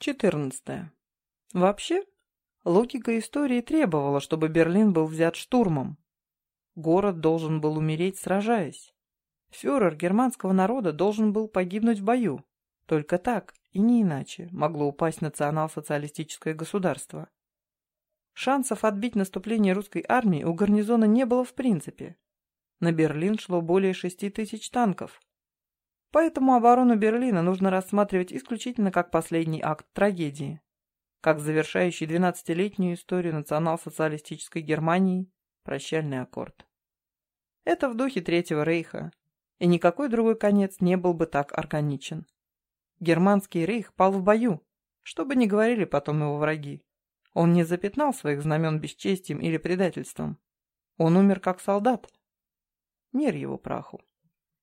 14. Вообще, логика истории требовала, чтобы Берлин был взят штурмом. Город должен был умереть, сражаясь. Фюрер германского народа должен был погибнуть в бою. Только так, и не иначе, могло упасть национал-социалистическое государство. Шансов отбить наступление русской армии у гарнизона не было в принципе. На Берлин шло более шести тысяч танков. Поэтому оборону Берлина нужно рассматривать исключительно как последний акт трагедии, как завершающий 12-летнюю историю национал-социалистической Германии прощальный аккорд. Это в духе Третьего Рейха, и никакой другой конец не был бы так органичен. Германский рейх пал в бою, что бы ни говорили потом его враги. Он не запятнал своих знамен бесчестием или предательством. Он умер как солдат. Мир его праху.